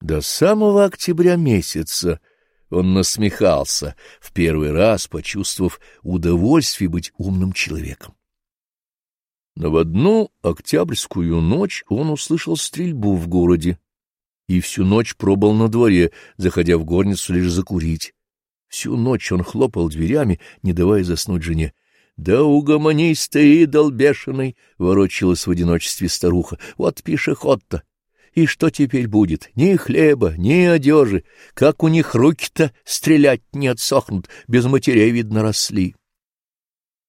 До самого октября месяца он насмехался, в первый раз почувствовав удовольствие быть умным человеком. Но в одну октябрьскую ночь он услышал стрельбу в городе и всю ночь пробыл на дворе, заходя в горницу лишь закурить. Всю ночь он хлопал дверями, не давая заснуть жене. «Да угомонись ты, идол бешеный!» — ворочалась в одиночестве старуха. «Вот пешеход-то! И что теперь будет? Ни хлеба, ни одежи. Как у них руки-то стрелять не отсохнут, без матерей, видно, росли!»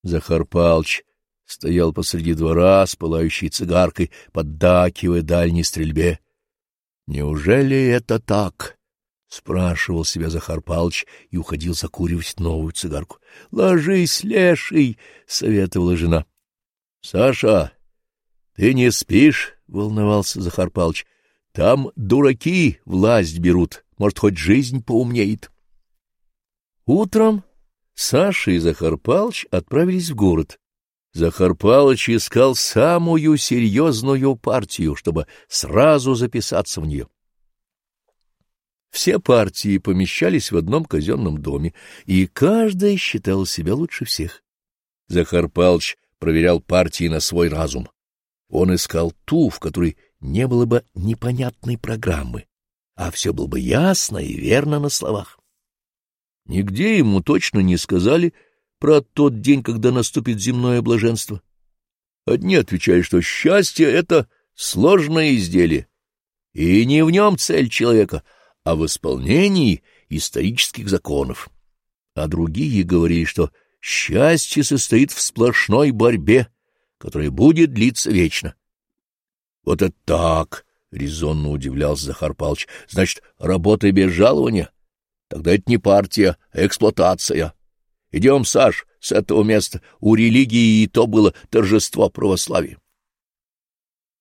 Захар Палч стоял посреди двора с пылающей цигаркой, поддакивая дальней стрельбе. «Неужели это так?» — спрашивал себя Захар Палыч и уходил закуривать новую цигарку. — Ложись, леший! — советовала жена. — Саша, ты не спишь? — волновался Захар Палыч. — Там дураки власть берут, может, хоть жизнь поумнеет. Утром Саша и Захар Палыч отправились в город. Захар Палыч искал самую серьезную партию, чтобы сразу записаться в нее. Все партии помещались в одном казенном доме, и каждая считала себя лучше всех. Захар Павлович проверял партии на свой разум. Он искал ту, в которой не было бы непонятной программы, а все было бы ясно и верно на словах. Нигде ему точно не сказали про тот день, когда наступит земное блаженство. Одни отвечали, что счастье — это сложное изделие, и не в нем цель человека — а в исполнении исторических законов. А другие говорили, что счастье состоит в сплошной борьбе, которая будет длиться вечно. — Вот это так! — резонно удивлялся Захар Павлович. — Значит, работа без жалования? Тогда это не партия, а эксплуатация. Идем, Саш, с этого места. У религии и то было торжество православия.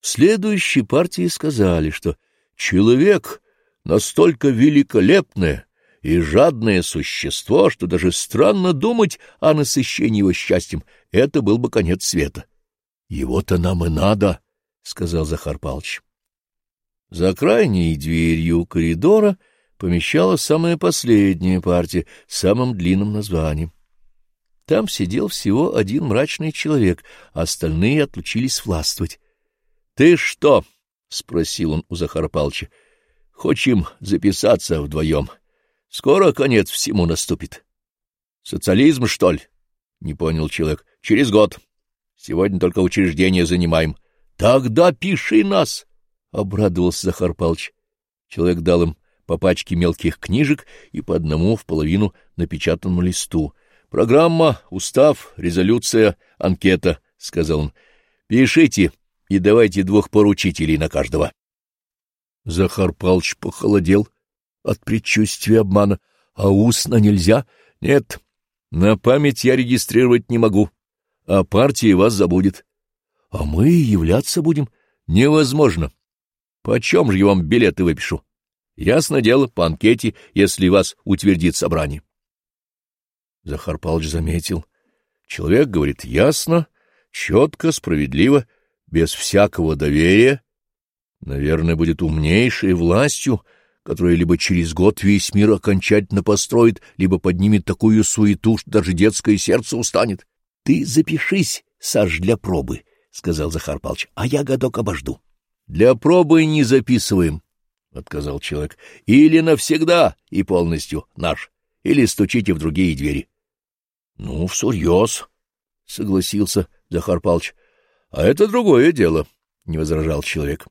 В следующей партии сказали, что человек настолько великолепное и жадное существо, что даже странно думать о насыщении его счастьем. Это был бы конец света. — Его-то нам и надо, — сказал Захар Павлович. За крайней дверью коридора помещалась самая последняя партия с самым длинным названием. Там сидел всего один мрачный человек, а остальные отлучились властвовать. — Ты что? — спросил он у Захара Павловича. Хочем записаться вдвоем. Скоро конец всему наступит. Социализм, что ли? Не понял человек. Через год. Сегодня только учреждение занимаем. Тогда пиши нас, обрадовался Захар Павлович. Человек дал им по пачке мелких книжек и по одному в половину напечатанному листу. Программа, устав, резолюция, анкета, — сказал он. Пишите и давайте двух поручителей на каждого. Захар Палыч похолодел от предчувствия обмана. А устно нельзя? Нет, на память я регистрировать не могу, а партия вас забудет. А мы являться будем невозможно. Почем же я вам билеты выпишу? Ясно дело, по анкете, если вас утвердит собрание. Захар Павлович заметил. Человек говорит ясно, четко, справедливо, без всякого доверия Наверное, будет умнейшей властью, которая либо через год весь мир окончательно построит, либо поднимет такую суету, что даже детское сердце устанет. — Ты запишись, Саш, для пробы, — сказал Захар Павлович, — а я годок обожду. — Для пробы не записываем, — отказал человек. — Или навсегда и полностью наш, или стучите в другие двери. — Ну, всерьез, — согласился Захар Павлович. — А это другое дело, — не возражал человек.